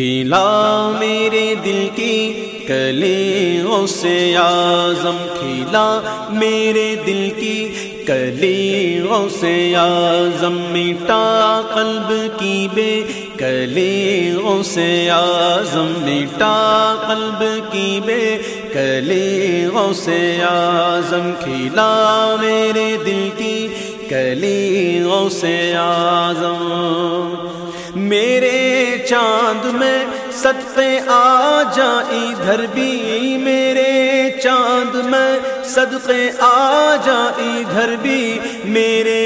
کھیلا میرے دل کی کلیوں سے آزم کھیلا میرے دل کی کلیوں سے آزم مٹا قلب کی بے کلیوں سے آزم مٹا قلب کی بے کلیوں سے آزم کھیلا میرے دل کی کلیوں سے آزم میرے چاند میں صدقے آ جا ادھر بھی میرے چاند میں صدقے آ جا ادھر بھی میرے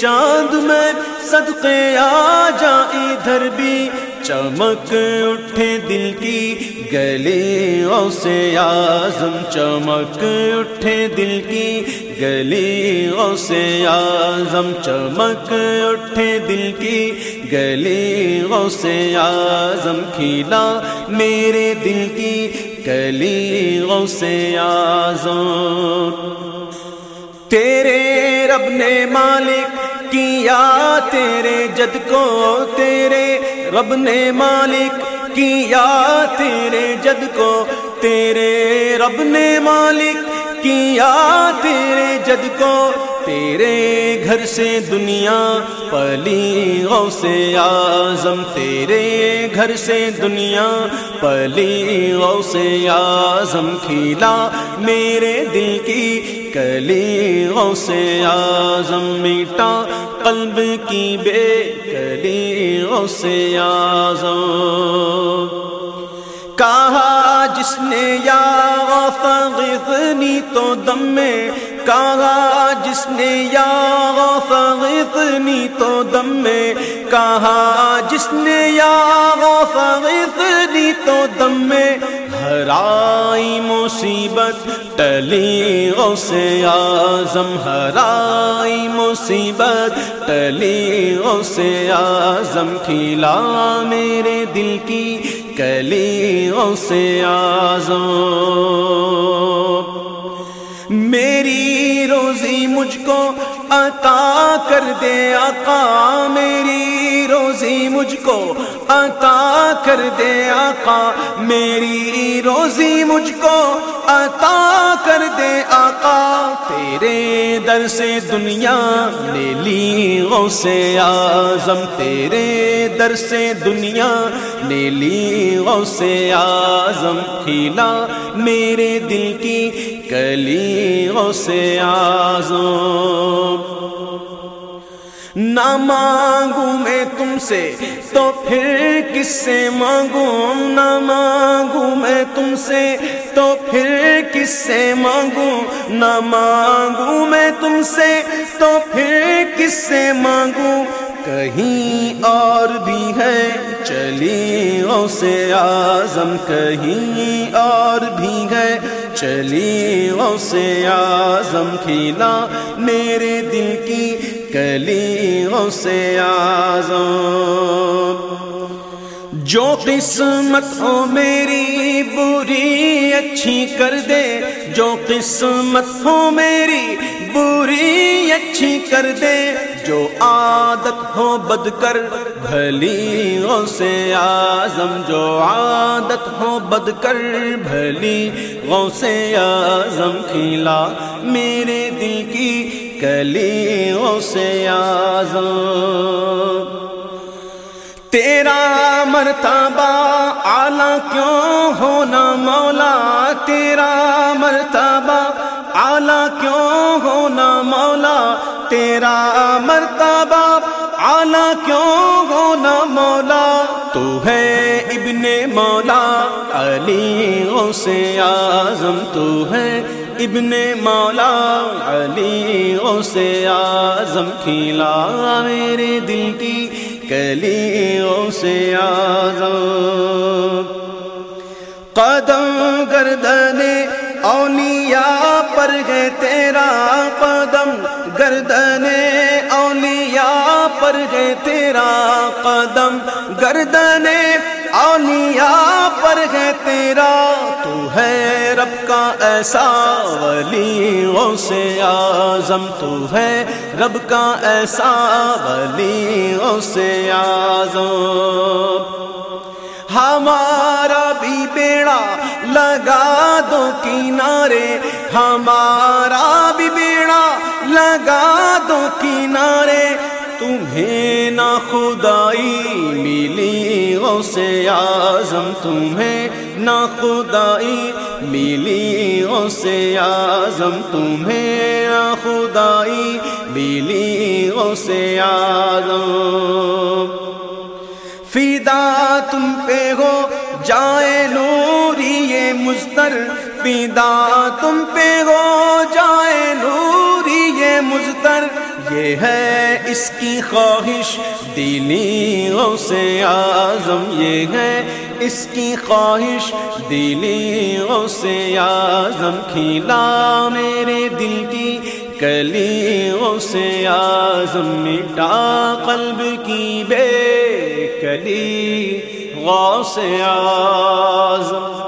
چاند میں صدقے آ جا ادھر بھی چمک اٹھے دل کی گلیوں سے آزم چمک اٹھے دل کی گلیوں سے آزم چمک اٹھے دل کی۔ گلیوں سے آزم کھیلا میرے دل کی۔ گلیوں سے آزم تیرے رب نے مالک کیا، تیرے جد کو تیرے رب نے مالک کیا، تیرے جد کو تیرے رب نے مالک کیا تیرے جد کو، تیرے گھر سے دنیا پلی سے آزم تیرے گھر سے دنیا پلی سے آزم کھیلا میرے دل کی کلی سے آزم میٹا قلب کی بے کلی سے آزم کہا، جس نے یا فغفنی تو دم میں کہا، جس نے یا فغفنی تو دم میں کہا، جس نے یا فغفنی تو دم میں ہرائی مصیبت ٹلی سے آزم ہرائی مصیبت ٹلی سے آزم کھیلا میرے دل کی کلیوں سے آزو میری روزی مجھ کو عطا کر دے آقا۔ میری روزی مجھ کو عطا کر دے آقا، میری روزی مجھ کو عطا کر دے آقا۔ تیرے در سے دنیا نے لی سے آزم تیرے در سے دنیا نے لی سے آزم کھیلا میرے دل کی کلی سے آزم نہ مانگوں میں تم سے، تو پھر کس سے مانگوں؟ نہ مانگوں میں تم سے، تو پھر کس سے مانگوں؟ نہ مانگوں میں تم سے، تو پھر کس سے مانگوں؟ کہیں اور بھی ہے چلی سے آزم کہیں اور بھی ہے چلی سے آزم کھیلا میرے دل کی کلیوں سے آزم جو قسمت ہو میری بری اچھی کر دے، جو قسمت ہو میری بری اچھی کر دے۔ جو عادت ہو بد کر بھلی سے آزم جو عادت ہو بد کر بھلی سے آزم کھیلا میرے دل کی کلیوں سے آزم۔ تیرا مرتبہ آلہ کیوں ہونا مولا؟ تیرا مرتبہ آلہ کیوں ہونا مولا؟ تیرا مرتبہ آلہ کیوں ہونا مولا؟ تو ہے ابن مولا علی سے آزم، تو ہے ابن مولا علی سے آزم کھیلا میرے دل کی کلیوں سے آزم قدم گردن اولیاء پر گئے تیرا قدم۔ گردن اولیاء پر گئے تیرا قدم۔ گردن اولیاء پر ہے تیرا تو ہے رب کا ایسا ولی سے آزم تو ہے۔ رب کا ایسا ولی سے آزم ہمارا بھی بیڑا لگا دو کنارے۔ ہمارا بھی بیڑا لگا دو کنارے۔ تمہیں نہ خدائی ملی، غوث اعظم، تمہیں نہ خدائی ملی غوث اعظم تمہیں خدائی ملی غوث اعظم۔ فیدا تم پہ ہو، جائے نوری یہ مستر فیدا تم پہ ہو، جائے نوری یہ مستر یہ ہے اس کی خواہش دلی غوث اعظم یہ ہے اس کی خواہش دلی غوث اعظم کھیلا میرے دل کی کلی غوث اعظم، مٹا قلب کی بے کلی غوث اعظم۔